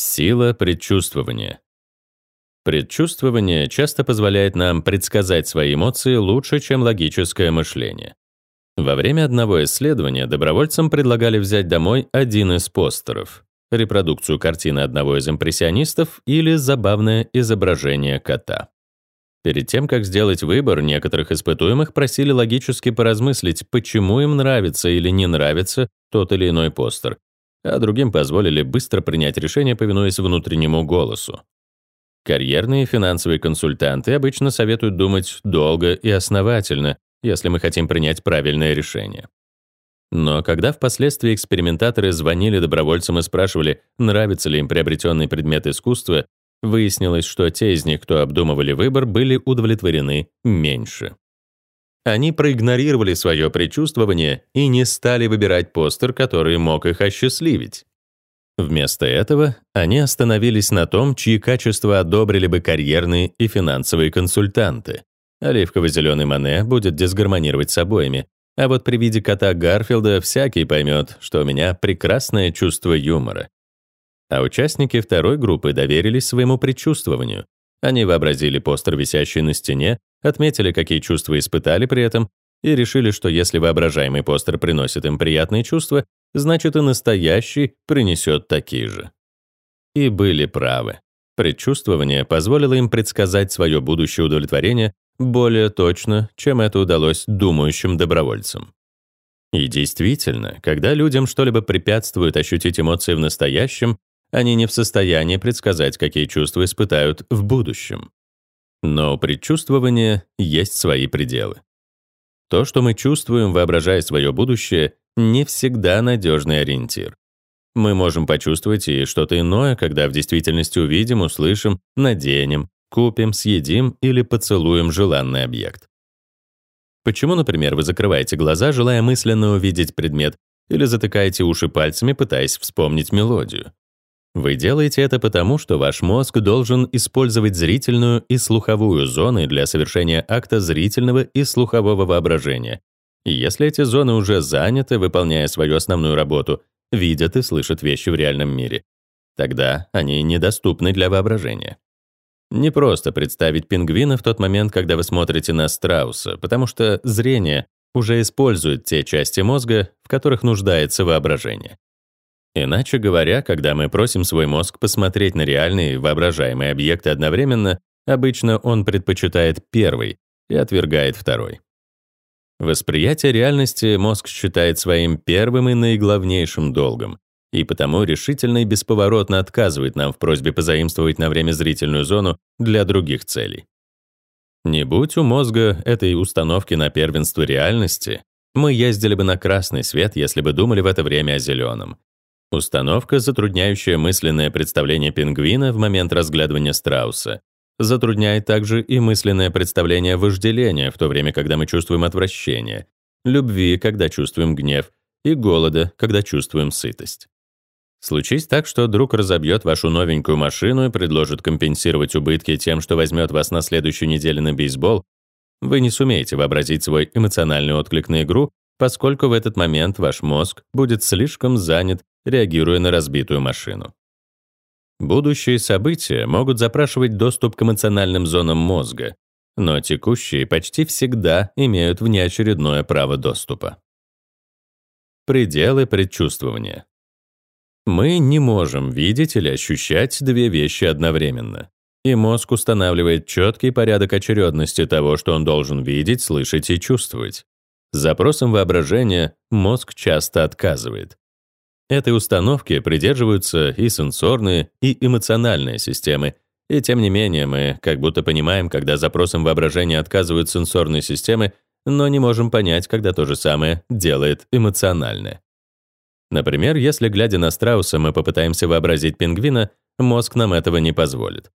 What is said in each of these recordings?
Сила предчувствования. Предчувствование часто позволяет нам предсказать свои эмоции лучше, чем логическое мышление. Во время одного исследования добровольцам предлагали взять домой один из постеров — репродукцию картины одного из импрессионистов или забавное изображение кота. Перед тем, как сделать выбор, некоторых испытуемых просили логически поразмыслить, почему им нравится или не нравится тот или иной постер, а другим позволили быстро принять решение, повинуясь внутреннему голосу. Карьерные финансовые консультанты обычно советуют думать долго и основательно, если мы хотим принять правильное решение. Но когда впоследствии экспериментаторы звонили добровольцам и спрашивали, нравится ли им приобретенный предмет искусства, выяснилось, что те из них, кто обдумывали выбор, были удовлетворены меньше. Они проигнорировали свое предчувствование и не стали выбирать постер, который мог их осчастливить. Вместо этого они остановились на том, чьи качества одобрили бы карьерные и финансовые консультанты. Оливково-зеленый Мане будет дисгармонировать с обоими, а вот при виде кота Гарфилда всякий поймет, что у меня прекрасное чувство юмора. А участники второй группы доверились своему предчувствованию. Они вообразили постер, висящий на стене, отметили, какие чувства испытали при этом, и решили, что если воображаемый постер приносит им приятные чувства, значит и настоящий принесет такие же. И были правы. Предчувствование позволило им предсказать свое будущее удовлетворение более точно, чем это удалось думающим добровольцам. И действительно, когда людям что-либо препятствует ощутить эмоции в настоящем, они не в состоянии предсказать, какие чувства испытают в будущем. Но предчувствования есть свои пределы. То, что мы чувствуем, воображая свое будущее, не всегда надежный ориентир. Мы можем почувствовать и что-то иное, когда в действительности увидим, услышим, наденем, купим, съедим или поцелуем желанный объект. Почему, например, вы закрываете глаза, желая мысленно увидеть предмет, или затыкаете уши пальцами, пытаясь вспомнить мелодию? Вы делаете это потому, что ваш мозг должен использовать зрительную и слуховую зоны для совершения акта зрительного и слухового воображения. И если эти зоны уже заняты, выполняя свою основную работу, видят и слышат вещи в реальном мире, тогда они недоступны для воображения. Не просто представить пингвина в тот момент, когда вы смотрите на страуса, потому что зрение уже использует те части мозга, в которых нуждается воображение. Иначе говоря, когда мы просим свой мозг посмотреть на реальные воображаемые объекты одновременно, обычно он предпочитает первый и отвергает второй. Восприятие реальности мозг считает своим первым и наиглавнейшим долгом, и потому решительно и бесповоротно отказывает нам в просьбе позаимствовать на время зрительную зону для других целей. Не будь у мозга этой установки на первенство реальности, мы ездили бы на красный свет, если бы думали в это время о зеленом. Установка, затрудняющая мысленное представление пингвина в момент разглядывания страуса, затрудняет также и мысленное представление вожделения в то время, когда мы чувствуем отвращение, любви, когда чувствуем гнев, и голода, когда чувствуем сытость. Случись так, что друг разобьет вашу новенькую машину и предложит компенсировать убытки тем, что возьмет вас на следующую неделю на бейсбол, вы не сумеете вообразить свой эмоциональный отклик на игру, поскольку в этот момент ваш мозг будет слишком занят реагируя на разбитую машину. Будущие события могут запрашивать доступ к эмоциональным зонам мозга, но текущие почти всегда имеют внеочередное право доступа. Пределы предчувствования. Мы не можем видеть или ощущать две вещи одновременно, и мозг устанавливает четкий порядок очередности того, что он должен видеть, слышать и чувствовать. С запросом воображения мозг часто отказывает. Этой установки придерживаются и сенсорные, и эмоциональные системы, и тем не менее мы как будто понимаем, когда запросом воображения отказывают сенсорные системы, но не можем понять, когда то же самое делает эмоциональное. Например, если, глядя на страуса, мы попытаемся вообразить пингвина, мозг нам этого не позволит.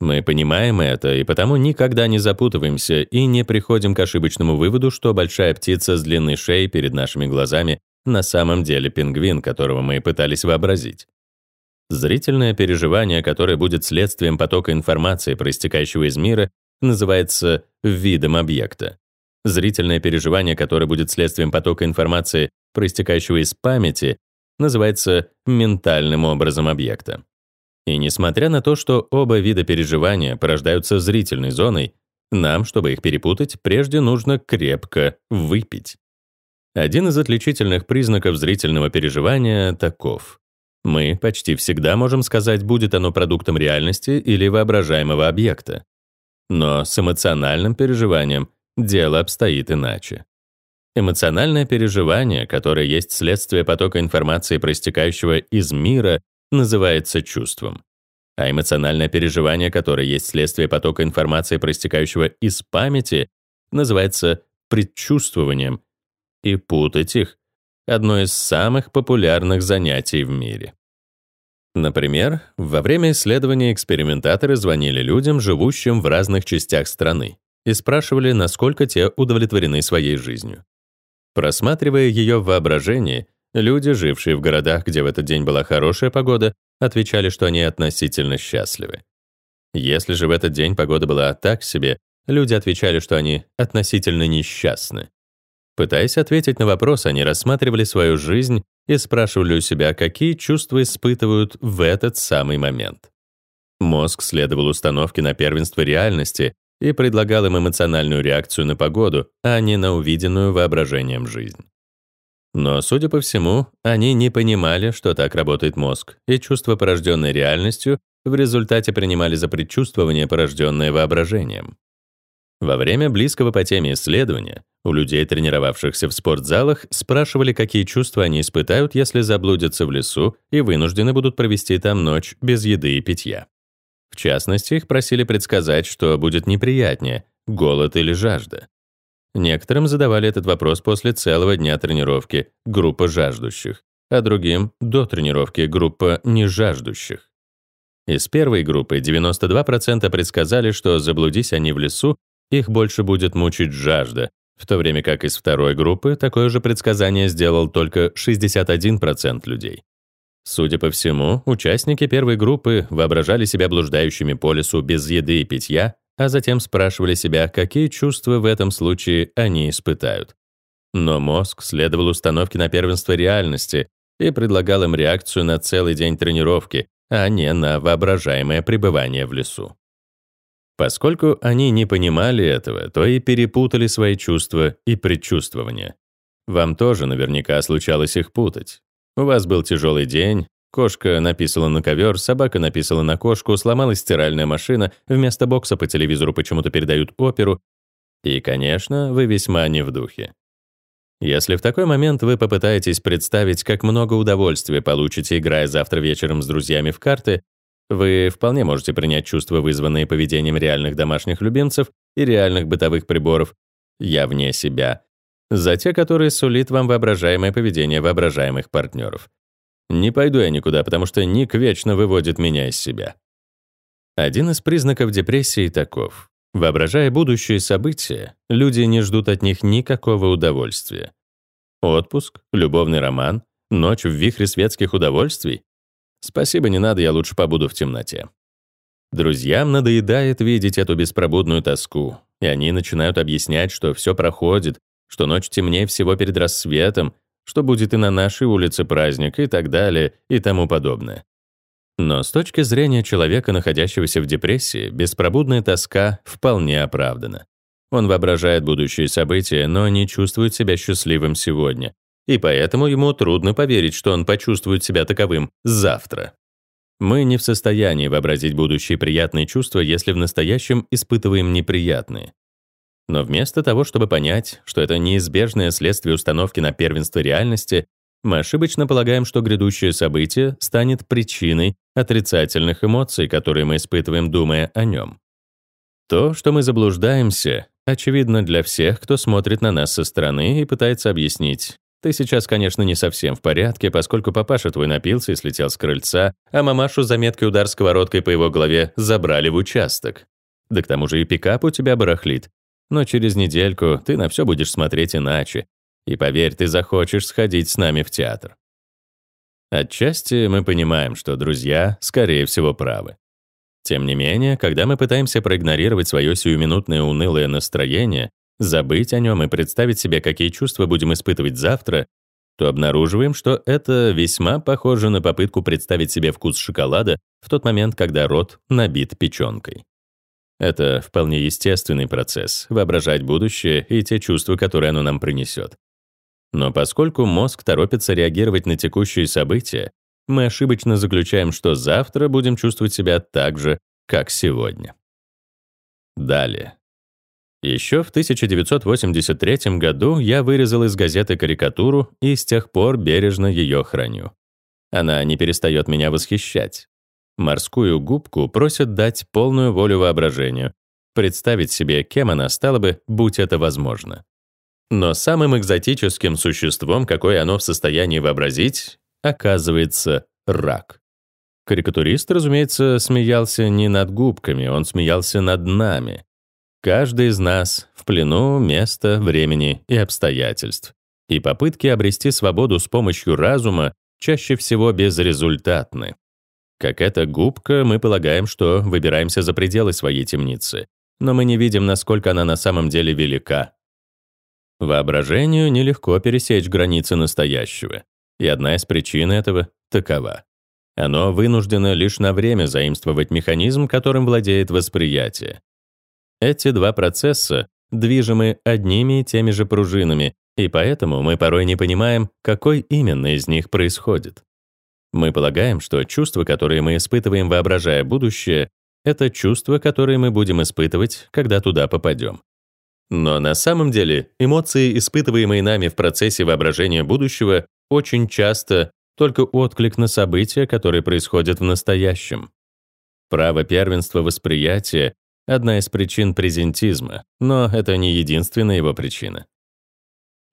Мы понимаем это, и потому никогда не запутываемся и не приходим к ошибочному выводу, что большая птица с длинной шеей перед нашими глазами на самом деле пингвин, которого мы пытались вообразить. Зрительное переживание, которое будет следствием потока информации, проистекающего из мира, называется видом объекта. Зрительное переживание, которое будет следствием потока информации, проистекающего из памяти, называется ментальным образом объекта. И несмотря на то, что оба вида переживания порождаются зрительной зоной, нам, чтобы их перепутать, прежде нужно крепко выпить. Один из отличительных признаков зрительного переживания таков. Мы почти всегда можем сказать, будет оно продуктом реальности или воображаемого объекта. Но с эмоциональным переживанием дело обстоит иначе. Эмоциональное переживание, которое есть следствие потока информации, проистекающего из мира, называется чувством. А эмоциональное переживание, которое есть следствие потока информации, проистекающего из памяти, называется предчувствованием. И путать их — одно из самых популярных занятий в мире. Например, во время исследования экспериментаторы звонили людям, живущим в разных частях страны, и спрашивали, насколько те удовлетворены своей жизнью. Просматривая ее в воображении, люди, жившие в городах, где в этот день была хорошая погода, отвечали, что они относительно счастливы. Если же в этот день погода была так себе, люди отвечали, что они относительно несчастны. Пытаясь ответить на вопрос, они рассматривали свою жизнь и спрашивали у себя, какие чувства испытывают в этот самый момент. Мозг следовал установке на первенство реальности и предлагал им эмоциональную реакцию на погоду, а не на увиденную воображением жизнь. Но, судя по всему, они не понимали, что так работает мозг, и чувство, порожденное реальностью, в результате принимали за предчувствование, порожденное воображением. Во время близкого по теме исследования у людей, тренировавшихся в спортзалах, спрашивали, какие чувства они испытают, если заблудятся в лесу и вынуждены будут провести там ночь без еды и питья. В частности, их просили предсказать, что будет неприятнее — голод или жажда. Некоторым задавали этот вопрос после целого дня тренировки — группа жаждущих, а другим — до тренировки — группа нежаждущих. Из первой группы 92% предсказали, что заблудись они в лесу, их больше будет мучить жажда, в то время как из второй группы такое же предсказание сделал только 61% людей. Судя по всему, участники первой группы воображали себя блуждающими по лесу без еды и питья, а затем спрашивали себя, какие чувства в этом случае они испытают. Но мозг следовал установке на первенство реальности и предлагал им реакцию на целый день тренировки, а не на воображаемое пребывание в лесу. Поскольку они не понимали этого, то и перепутали свои чувства и предчувствования. Вам тоже наверняка случалось их путать. У вас был тяжелый день, кошка написала на ковер, собака написала на кошку, сломалась стиральная машина, вместо бокса по телевизору почему-то передают оперу. И, конечно, вы весьма не в духе. Если в такой момент вы попытаетесь представить, как много удовольствия получите, играя завтра вечером с друзьями в карты, вы вполне можете принять чувства, вызванные поведением реальных домашних любимцев и реальных бытовых приборов, я вне себя, за те, которые сулит вам воображаемое поведение воображаемых партнеров. Не пойду я никуда, потому что Ник вечно выводит меня из себя. Один из признаков депрессии таков. Воображая будущие события, люди не ждут от них никакого удовольствия. Отпуск, любовный роман, ночь в вихре светских удовольствий? Спасибо, не надо, я лучше побуду в темноте. Друзьям надоедает видеть эту беспробудную тоску, и они начинают объяснять, что все проходит, что ночь темнее всего перед рассветом, что будет и на нашей улице праздник и так далее и тому подобное. Но с точки зрения человека, находящегося в депрессии, беспробудная тоска вполне оправдана. Он воображает будущие события, но не чувствует себя счастливым сегодня, и поэтому ему трудно поверить, что он почувствует себя таковым завтра. Мы не в состоянии вообразить будущие приятные чувства, если в настоящем испытываем неприятные. Но вместо того, чтобы понять, что это неизбежное следствие установки на первенство реальности, мы ошибочно полагаем, что грядущее событие станет причиной отрицательных эмоций, которые мы испытываем, думая о нем. То, что мы заблуждаемся, очевидно для всех, кто смотрит на нас со стороны и пытается объяснить. Ты сейчас, конечно, не совсем в порядке, поскольку папаша твой напился и слетел с крыльца, а мамашу заметкой удар сковородкой по его голове забрали в участок. Да к тому же и пикап у тебя барахлит, но через недельку ты на все будешь смотреть иначе. И поверь, ты захочешь сходить с нами в театр. Отчасти мы понимаем, что друзья, скорее всего, правы. Тем не менее, когда мы пытаемся проигнорировать свое сиюминутное унылое настроение, забыть о нем и представить себе, какие чувства будем испытывать завтра, то обнаруживаем, что это весьма похоже на попытку представить себе вкус шоколада в тот момент, когда рот набит печенкой. Это вполне естественный процесс — воображать будущее и те чувства, которые оно нам принесет. Но поскольку мозг торопится реагировать на текущие события, мы ошибочно заключаем, что завтра будем чувствовать себя так же, как сегодня. Далее. Еще в 1983 году я вырезал из газеты карикатуру и с тех пор бережно ее храню. Она не перестает меня восхищать. Морскую губку просят дать полную волю воображению, представить себе, кем она стала бы, будь это возможно. Но самым экзотическим существом, какое оно в состоянии вообразить, оказывается рак. Карикатурист, разумеется, смеялся не над губками, он смеялся над нами. Каждый из нас в плену места, времени и обстоятельств. И попытки обрести свободу с помощью разума чаще всего безрезультатны. Как эта губка, мы полагаем, что выбираемся за пределы своей темницы, но мы не видим, насколько она на самом деле велика. Воображению нелегко пересечь границы настоящего, и одна из причин этого такова. Оно вынуждено лишь на время заимствовать механизм, которым владеет восприятие. Эти два процесса движимы одними и теми же пружинами, и поэтому мы порой не понимаем, какой именно из них происходит. Мы полагаем, что чувства, которые мы испытываем, воображая будущее, это чувства, которые мы будем испытывать, когда туда попадем. Но на самом деле эмоции, испытываемые нами в процессе воображения будущего, очень часто только отклик на события, которые происходят в настоящем. Право первенства восприятия — одна из причин презентизма, но это не единственная его причина.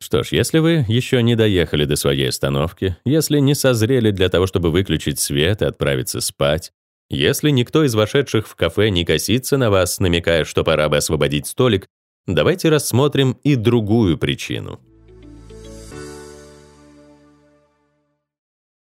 Что ж, если вы еще не доехали до своей остановки, если не созрели для того, чтобы выключить свет и отправиться спать, если никто из вошедших в кафе не косится на вас, намекая, что пора бы освободить столик, давайте рассмотрим и другую причину.